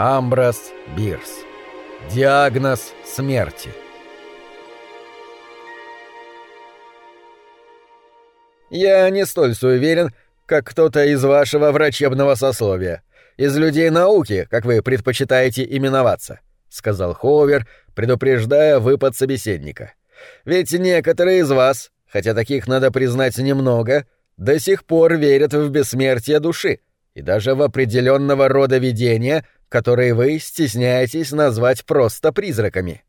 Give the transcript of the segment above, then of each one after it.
Амброс Бирс. Диагноз смерти. Я не столь суеверен, как кто-то из вашего врачебного сословия. Из людей науки, как вы предпочитаете именоваться, сказал Хоувер, предупреждая выпад собеседника. Ведь некоторые из вас, хотя таких надо признать немного, до сих пор верят в бессмертие души и даже в определенного рода видения, которые вы стесняетесь назвать просто призраками.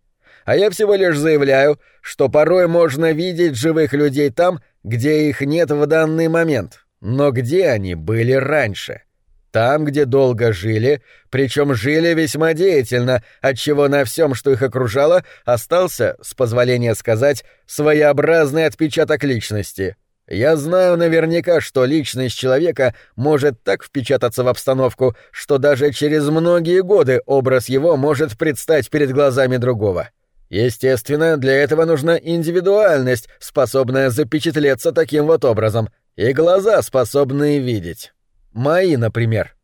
А я всего лишь заявляю, что порой можно видеть живых людей там, где их нет в данный момент, но где они были раньше. Там, где долго жили, причем жили весьма деятельно, отчего на всем, что их окружало, остался, с позволения сказать, своеобразный отпечаток личности — я знаю наверняка, что личность человека может так впечататься в обстановку, что даже через многие годы образ его может предстать перед глазами другого. Естественно, для этого нужна индивидуальность, способная запечатлеться таким вот образом, и глаза, способные видеть. Мои, например.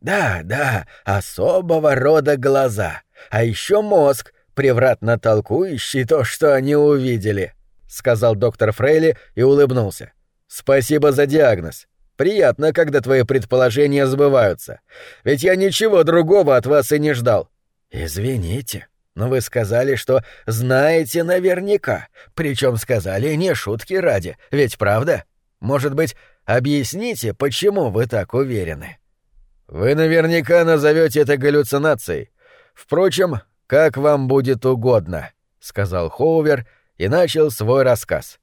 Да, да, особого рода глаза. А еще мозг, превратно толкующий то, что они увидели. —— сказал доктор Фрейли и улыбнулся. «Спасибо за диагноз. Приятно, когда твои предположения сбываются. Ведь я ничего другого от вас и не ждал». «Извините, но вы сказали, что знаете наверняка. Причем сказали не шутки ради, ведь правда? Может быть, объясните, почему вы так уверены?» «Вы наверняка назовете это галлюцинацией. Впрочем, как вам будет угодно», — сказал Хоувер, — и начал свой рассказ.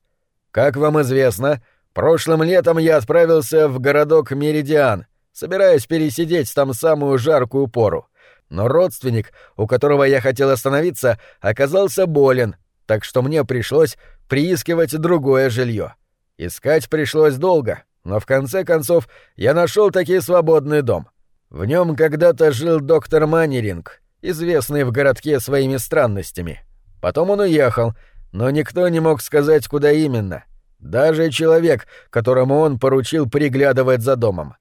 «Как вам известно, прошлым летом я отправился в городок Меридиан, собираясь пересидеть там самую жаркую пору. Но родственник, у которого я хотел остановиться, оказался болен, так что мне пришлось приискивать другое жилье. Искать пришлось долго, но в конце концов я нашел таки свободный дом. В нем когда-то жил доктор Маннеринг, известный в городке своими странностями. Потом он уехал, но никто не мог сказать, куда именно. Даже человек, которому он поручил приглядывать за домом.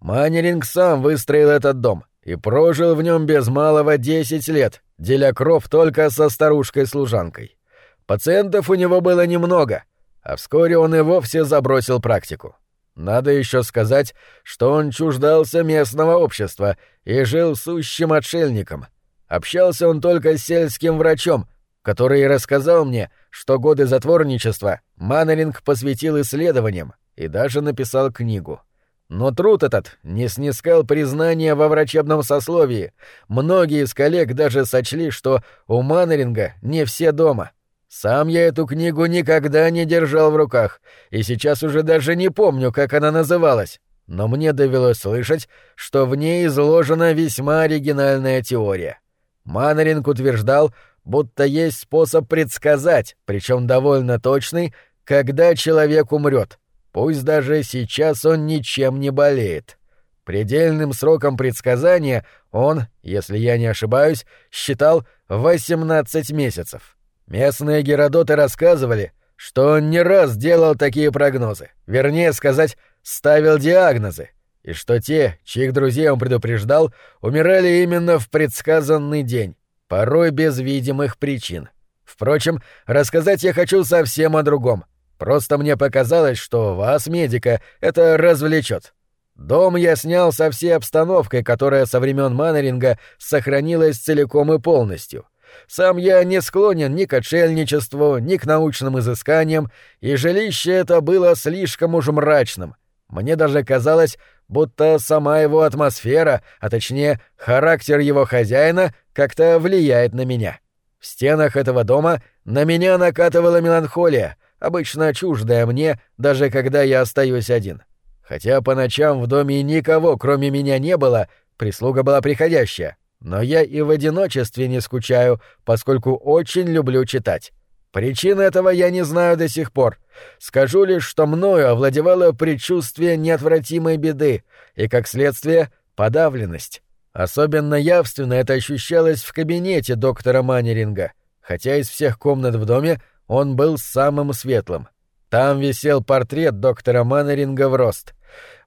Маннеринг сам выстроил этот дом и прожил в нем без малого десять лет, деля кров только со старушкой-служанкой. Пациентов у него было немного, а вскоре он и вовсе забросил практику. Надо еще сказать, что он чуждался местного общества и жил сущим отшельником. Общался он только с сельским врачом, который рассказал мне, что годы затворничества Маннеринг посвятил исследованиям и даже написал книгу. Но труд этот не снискал признания во врачебном сословии. Многие из коллег даже сочли, что у Маннеринга не все дома. Сам я эту книгу никогда не держал в руках, и сейчас уже даже не помню, как она называлась. Но мне довелось слышать, что в ней изложена весьма оригинальная теория. Маннеринг утверждал, будто есть способ предсказать, причем довольно точный, когда человек умрет, пусть даже сейчас он ничем не болеет. Предельным сроком предсказания он, если я не ошибаюсь, считал 18 месяцев. Местные геродоты рассказывали, что он не раз делал такие прогнозы, вернее сказать, ставил диагнозы, и что те, чьих друзей он предупреждал, умирали именно в предсказанный день, порой без видимых причин. Впрочем, рассказать я хочу совсем о другом. Просто мне показалось, что вас, медика, это развлечет. Дом я снял со всей обстановкой, которая со времен Маннеринга сохранилась целиком и полностью. Сам я не склонен ни к отшельничеству, ни к научным изысканиям, и жилище это было слишком уж мрачным. Мне даже казалось, будто сама его атмосфера, а точнее характер его хозяина, как-то влияет на меня. В стенах этого дома на меня накатывала меланхолия, обычно чуждая мне, даже когда я остаюсь один. Хотя по ночам в доме никого, кроме меня, не было, прислуга была приходящая. Но я и в одиночестве не скучаю, поскольку очень люблю читать. Причин этого я не знаю до сих пор. Скажу лишь, что мною овладевало предчувствие неотвратимой беды и, как следствие, подавленность. Особенно явственно это ощущалось в кабинете доктора Маннеринга, хотя из всех комнат в доме он был самым светлым. Там висел портрет доктора Маннеринга в рост.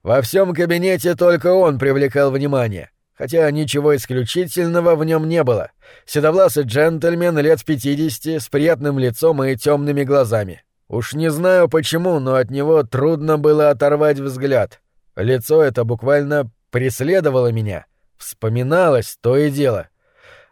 Во всем кабинете только он привлекал внимание, хотя ничего исключительного в нем не было. Седовласый джентльмен лет пятидесяти с приятным лицом и темными глазами. Уж не знаю почему, но от него трудно было оторвать взгляд. Лицо это буквально преследовало меня, вспоминалось то и дело.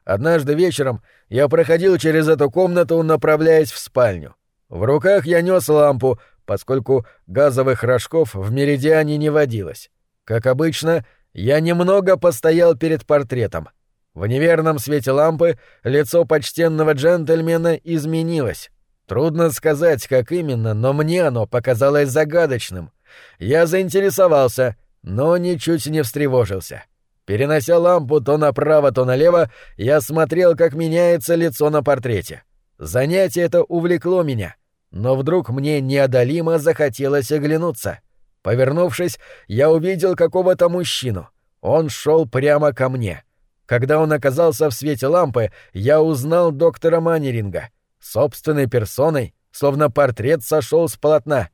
Однажды вечером я проходил через эту комнату, направляясь в спальню. В руках я нес лампу, поскольку газовых рожков в меридиане не водилось. Как обычно, я немного постоял перед портретом. В неверном свете лампы лицо почтенного джентльмена изменилось. Трудно сказать, как именно, но мне оно показалось загадочным. Я заинтересовался, но ничуть не встревожился. Перенося лампу то направо, то налево, я смотрел, как меняется лицо на портрете. Занятие это увлекло меня, но вдруг мне неодолимо захотелось оглянуться. Повернувшись, я увидел какого-то мужчину. Он шел прямо ко мне. Когда он оказался в свете лампы, я узнал доктора Маннеринга. Собственной персоной, словно портрет сошел с полотна.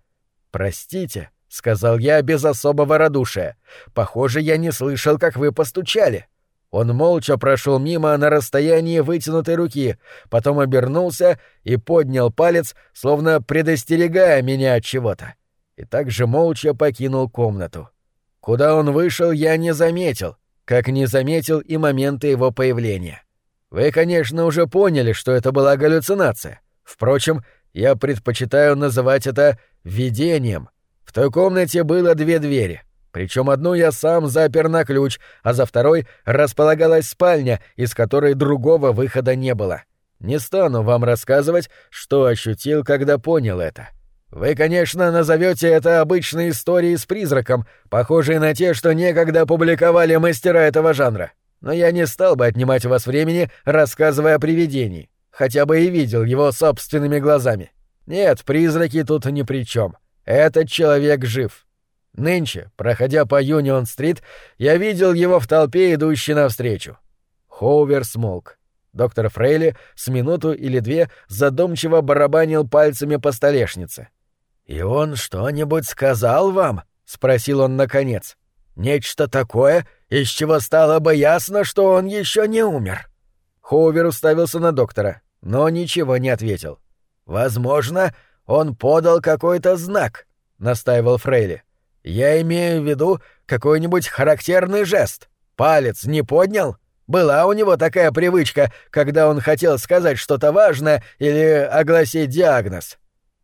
«Простите», — сказал я без особого радушия. «Похоже, я не слышал, как вы постучали». Он молча прошел мимо на расстоянии вытянутой руки, потом обернулся и поднял палец, словно предостерегая меня от чего-то. И также молча покинул комнату. Куда он вышел, я не заметил, как не заметил и момента его появления. Вы, конечно, уже поняли, что это была галлюцинация. Впрочем, я предпочитаю называть это видением. В той комнате было две двери. Причем одну я сам запер на ключ, а за второй располагалась спальня, из которой другого выхода не было. Не стану вам рассказывать, что ощутил, когда понял это. Вы, конечно, назовете это обычной историей с призраком, похожей на те, что некогда публиковали мастера этого жанра но я не стал бы отнимать у вас времени, рассказывая о привидении, хотя бы и видел его собственными глазами. Нет, призраки тут ни при чем. Этот человек жив. Нынче, проходя по Юнион-стрит, я видел его в толпе, идущей навстречу. Хоувер смолк. Доктор Фрейли с минуту или две задумчиво барабанил пальцами по столешнице. «И он что-нибудь сказал вам?» — спросил он наконец. «Нечто такое, из чего стало бы ясно, что он еще не умер. Хоувер уставился на доктора, но ничего не ответил. «Возможно, он подал какой-то знак», — настаивал Фрейли. «Я имею в виду какой-нибудь характерный жест. Палец не поднял? Была у него такая привычка, когда он хотел сказать что-то важное или огласить диагноз?»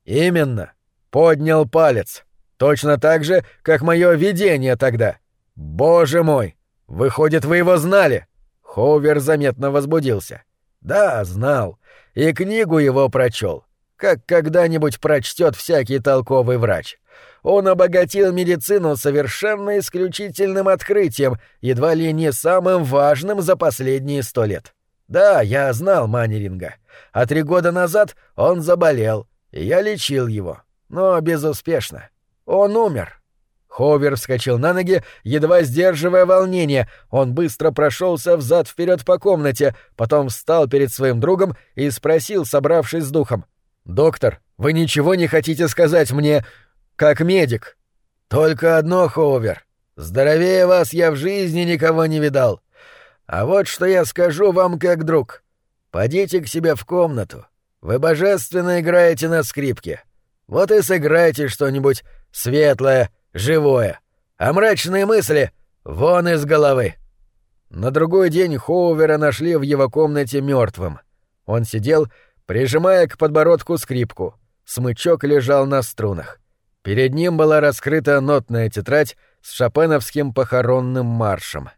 «Именно. Поднял палец. Точно так же, как мое видение тогда. Боже мой! Выходит, вы его знали? Хоувер заметно возбудился. Да, знал. И книгу его прочел. Как когда-нибудь прочтет всякий толковый врач. Он обогатил медицину совершенно исключительным открытием, едва ли не самым важным за последние сто лет. Да, я знал Маннеринга. А три года назад он заболел, и я лечил его. Но безуспешно. Он умер. Ховер вскочил на ноги, едва сдерживая волнение. Он быстро прошелся взад вперед по комнате, потом встал перед своим другом и спросил, собравшись с духом. «Доктор, вы ничего не хотите сказать мне, как медик?» «Только одно, Ховер. Здоровее вас я в жизни никого не видал. А вот что я скажу вам как друг. Пойдите к себе в комнату. Вы божественно играете на скрипке. Вот и сыграйте что-нибудь светлое, живое, а мрачные мысли вон из головы. На другой день Хоувера нашли в его комнате мертвым. Он сидел, прижимая к подбородку скрипку. Смычок лежал на струнах. Перед ним была раскрыта нотная тетрадь с шопеновским похоронным маршем.